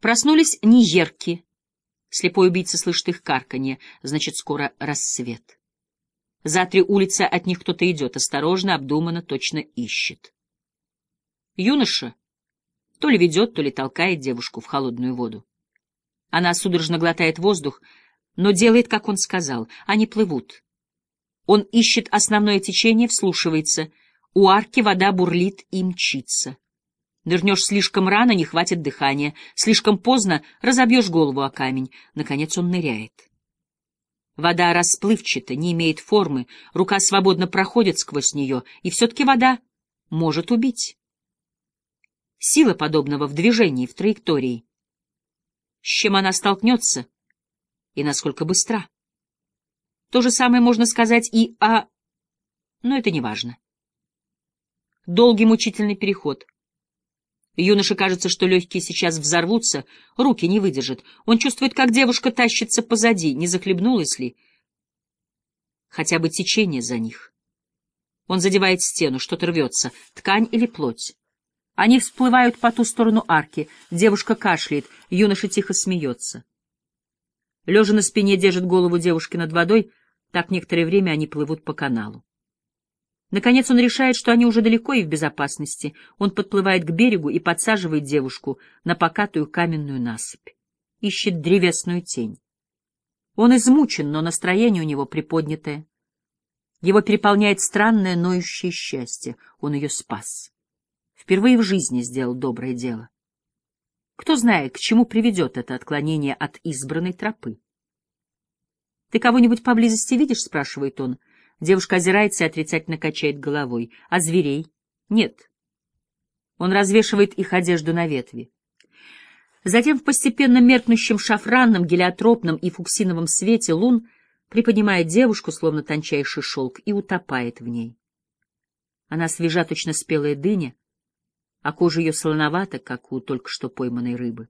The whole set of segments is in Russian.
Проснулись неерки. Слепой убийца слышит их карканье, значит, скоро рассвет. За три улицы от них кто-то идет, осторожно, обдуманно, точно ищет. Юноша то ли ведет, то ли толкает девушку в холодную воду. Она судорожно глотает воздух, но делает, как он сказал. Они плывут. Он ищет основное течение, вслушивается. У арки вода бурлит и мчится. Нырнешь слишком рано, не хватит дыхания. Слишком поздно разобьешь голову о камень. Наконец он ныряет. Вода расплывчата, не имеет формы, рука свободно проходит сквозь нее, и все-таки вода может убить. Сила подобного в движении, в траектории. С чем она столкнется и насколько быстра. То же самое можно сказать и о... Но это не важно. Долгий мучительный переход — Юноше кажется, что легкие сейчас взорвутся, руки не выдержат. Он чувствует, как девушка тащится позади, не захлебнулась ли. Хотя бы течение за них. Он задевает стену, что-то рвется, ткань или плоть. Они всплывают по ту сторону арки. Девушка кашляет, юноша тихо смеется. Лежа на спине держит голову девушки над водой, так некоторое время они плывут по каналу. Наконец он решает, что они уже далеко и в безопасности. Он подплывает к берегу и подсаживает девушку на покатую каменную насыпь. Ищет древесную тень. Он измучен, но настроение у него приподнятое. Его переполняет странное ноющее счастье. Он ее спас. Впервые в жизни сделал доброе дело. Кто знает, к чему приведет это отклонение от избранной тропы. — Ты кого-нибудь поблизости видишь? — спрашивает он. — Девушка озирается и отрицательно качает головой. А зверей? Нет. Он развешивает их одежду на ветви. Затем в постепенно меркнущем шафранном, гелиотропном и фуксиновом свете лун приподнимает девушку, словно тончайший шелк, и утопает в ней. Она свежа, точно спелая дыня, а кожа ее солоновата, как у только что пойманной рыбы.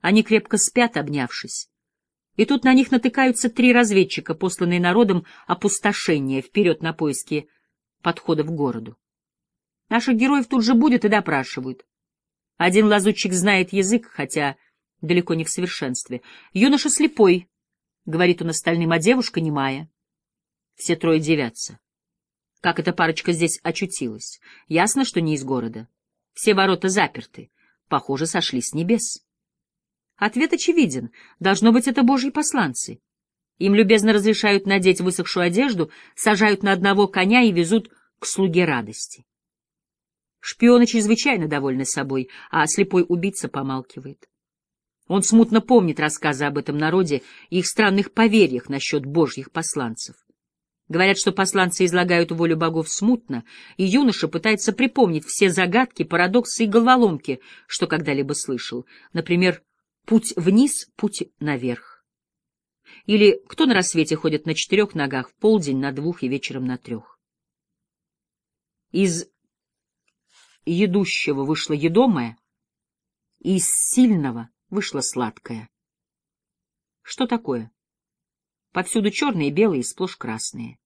Они крепко спят, обнявшись, и тут на них натыкаются три разведчика, посланные народом опустошения, вперед на поиски подхода к городу. Наших героев тут же будет и допрашивают. Один лазутчик знает язык, хотя далеко не в совершенстве. Юноша слепой, — говорит он остальным, а девушка немая. Все трое девятся. Как эта парочка здесь очутилась? Ясно, что не из города. Все ворота заперты. Похоже, сошли с небес. Ответ очевиден. Должно быть, это божьи посланцы. Им любезно разрешают надеть высохшую одежду, сажают на одного коня и везут к слуге радости. Шпионы чрезвычайно довольны собой, а слепой убийца помалкивает. Он смутно помнит рассказы об этом народе и их странных поверьях насчет божьих посланцев. Говорят, что посланцы излагают волю богов смутно, и юноша пытается припомнить все загадки, парадоксы и головоломки, что когда-либо слышал. Например, Путь вниз, путь наверх. Или кто на рассвете ходит на четырех ногах, в полдень на двух и вечером на трех. Из едущего вышло едомое, и из сильного вышло сладкое. Что такое? Повсюду черные, белые, сплошь красные.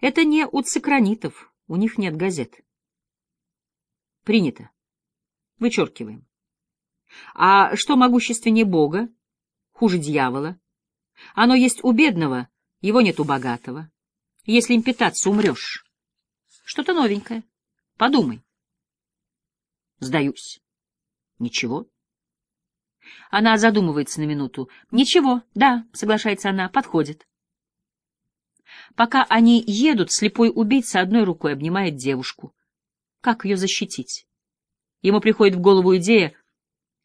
Это не у цикранитов, у них нет газет. Принято. Вычеркиваем. А что могущественнее Бога? Хуже дьявола? Оно есть у бедного, его нет у богатого. Если им питаться, умрешь. Что-то новенькое. Подумай. Сдаюсь. Ничего. Она задумывается на минуту. Ничего, да, соглашается она, подходит. Пока они едут, слепой убийца одной рукой обнимает девушку. Как ее защитить? Ему приходит в голову идея,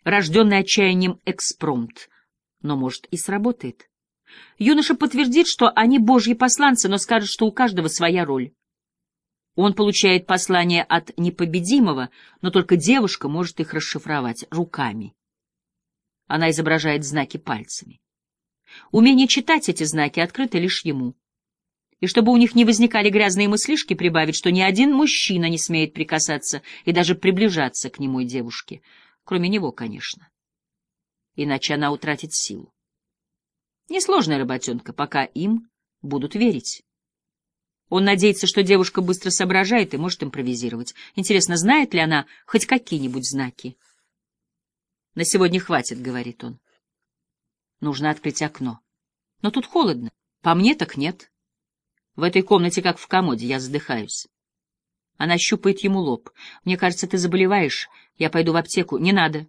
рожденный отчаянием экспромт, но, может, и сработает. Юноша подтвердит, что они божьи посланцы, но скажет, что у каждого своя роль. Он получает послание от непобедимого, но только девушка может их расшифровать руками. Она изображает знаки пальцами. Умение читать эти знаки открыто лишь ему. И чтобы у них не возникали грязные мыслишки, прибавить, что ни один мужчина не смеет прикасаться и даже приближаться к нему и девушке — Кроме него, конечно. Иначе она утратит силу. Несложная работенка, пока им будут верить. Он надеется, что девушка быстро соображает и может импровизировать. Интересно, знает ли она хоть какие-нибудь знаки? На сегодня хватит, — говорит он. Нужно открыть окно. Но тут холодно. По мне так нет. В этой комнате, как в комоде, я задыхаюсь. Она щупает ему лоб. Мне кажется, ты заболеваешь. Я пойду в аптеку. Не надо.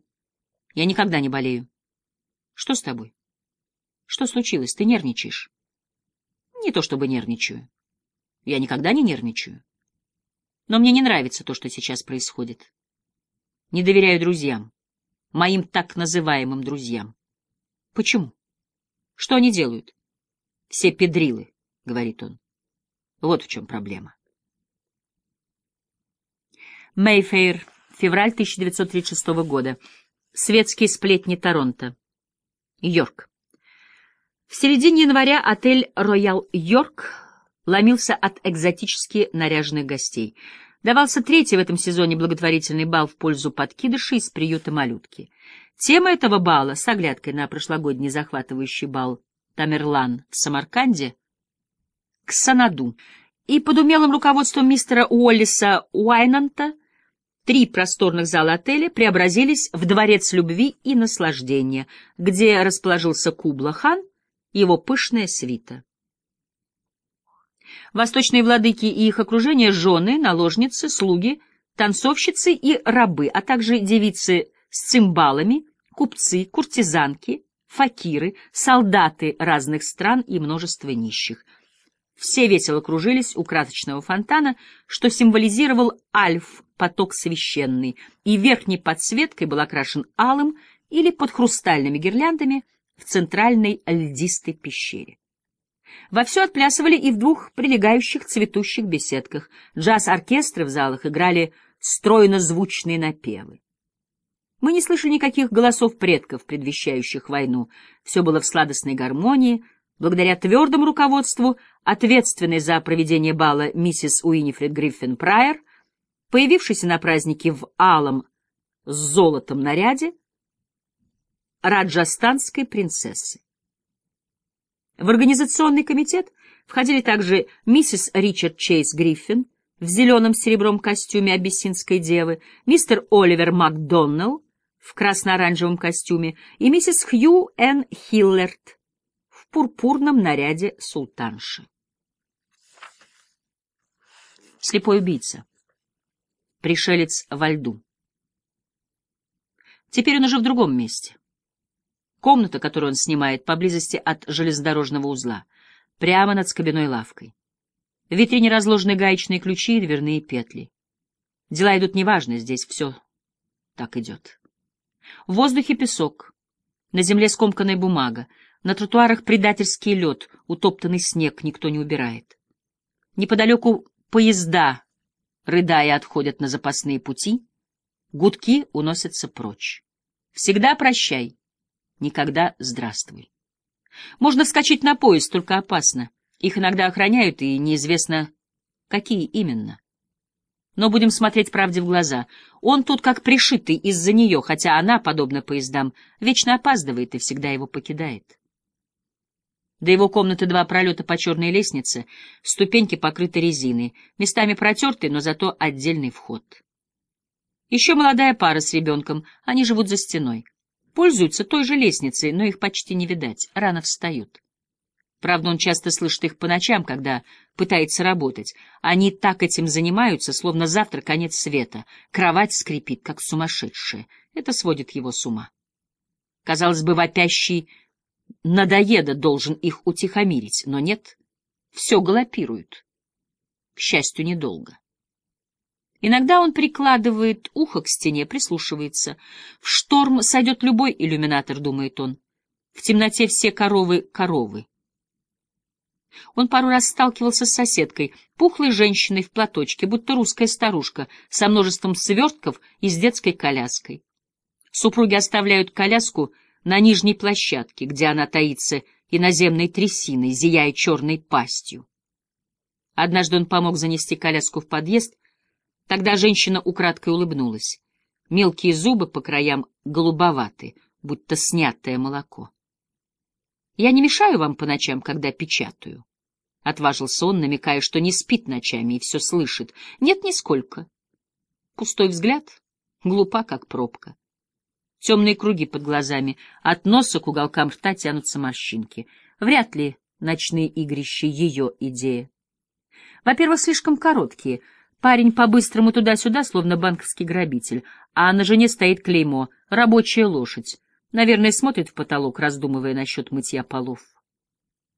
Я никогда не болею. Что с тобой? Что случилось? Ты нервничаешь? Не то чтобы нервничаю. Я никогда не нервничаю. Но мне не нравится то, что сейчас происходит. Не доверяю друзьям. Моим так называемым друзьям. Почему? Что они делают? Все педрилы, — говорит он. Вот в чем проблема. Мейфейр, февраль 1936 года. Светские сплетни Торонто. Йорк. В середине января отель «Роял Йорк» ломился от экзотически наряженных гостей. Давался третий в этом сезоне благотворительный бал в пользу подкидышей из приюта малютки. Тема этого бала, с оглядкой на прошлогодний захватывающий бал Тамерлан в Самарканде, к Санаду, и под умелым руководством мистера Уоллиса Уайнанта три просторных зала отеля преобразились в дворец любви и наслаждения, где расположился Кубла-хан, его пышная свита. Восточные владыки и их окружение — жены, наложницы, слуги, танцовщицы и рабы, а также девицы с цимбалами, купцы, куртизанки, факиры, солдаты разных стран и множество нищих. Все весело кружились у красочного фонтана, что символизировал альф, поток священный, и верхней подсветкой был окрашен алым или под хрустальными гирляндами в центральной льдистой пещере. Вовсю отплясывали и в двух прилегающих цветущих беседках. Джаз-оркестры в залах играли стройно-звучные напевы. Мы не слышали никаких голосов предков, предвещающих войну. Все было в сладостной гармонии, благодаря твердому руководству, ответственной за проведение бала миссис Уинифред Гриффин Прайер, появившейся на празднике в алом с золотом наряде, раджастанской принцессы. В организационный комитет входили также миссис Ричард Чейз Гриффин в зеленом серебром костюме абиссинской девы, мистер Оливер МакДоннелл в красно-оранжевом костюме и миссис Хью Н. Хиллерт пурпурном наряде султанши. Слепой убийца. Пришелец во льду. Теперь он уже в другом месте. Комната, которую он снимает, поблизости от железнодорожного узла, прямо над скобяной лавкой. В витрине разложены гаечные ключи и дверные петли. Дела идут неважно, здесь все так идет. В воздухе песок, на земле скомканная бумага, на тротуарах предательский лед, утоптанный снег никто не убирает. Неподалеку поезда, рыдая, отходят на запасные пути, гудки уносятся прочь. Всегда прощай, никогда здравствуй. Можно вскочить на поезд, только опасно. Их иногда охраняют, и неизвестно, какие именно. Но будем смотреть правде в глаза. Он тут как пришитый из-за нее, хотя она, подобно поездам, вечно опаздывает и всегда его покидает. До его комнаты два пролета по черной лестнице, ступеньки покрыты резиной, местами протертый, но зато отдельный вход. Еще молодая пара с ребенком, они живут за стеной. Пользуются той же лестницей, но их почти не видать, рано встают. Правда, он часто слышит их по ночам, когда пытается работать. Они так этим занимаются, словно завтра конец света. Кровать скрипит, как сумасшедшая. Это сводит его с ума. Казалось бы, вопящий надоеда должен их утихомирить, но нет, все галопируют. К счастью, недолго. Иногда он прикладывает ухо к стене, прислушивается. В шторм сойдет любой иллюминатор, думает он. В темноте все коровы — коровы. Он пару раз сталкивался с соседкой, пухлой женщиной в платочке, будто русская старушка, со множеством свертков и с детской коляской. Супруги оставляют коляску на нижней площадке, где она таится иноземной трясиной, зияя черной пастью. Однажды он помог занести коляску в подъезд, тогда женщина украдкой улыбнулась. Мелкие зубы по краям голубоваты, будто снятое молоко. Я не мешаю вам по ночам, когда печатаю. Отважился он, намекая, что не спит ночами и все слышит. Нет, нисколько. Пустой взгляд, глупа, как пробка. Темные круги под глазами, от носа к уголкам рта тянутся морщинки. Вряд ли ночные игрища — ее идея. Во-первых, слишком короткие. Парень по-быстрому туда-сюда, словно банковский грабитель, а на жене стоит клеймо «рабочая лошадь». Наверное, смотрит в потолок, раздумывая насчет мытья полов.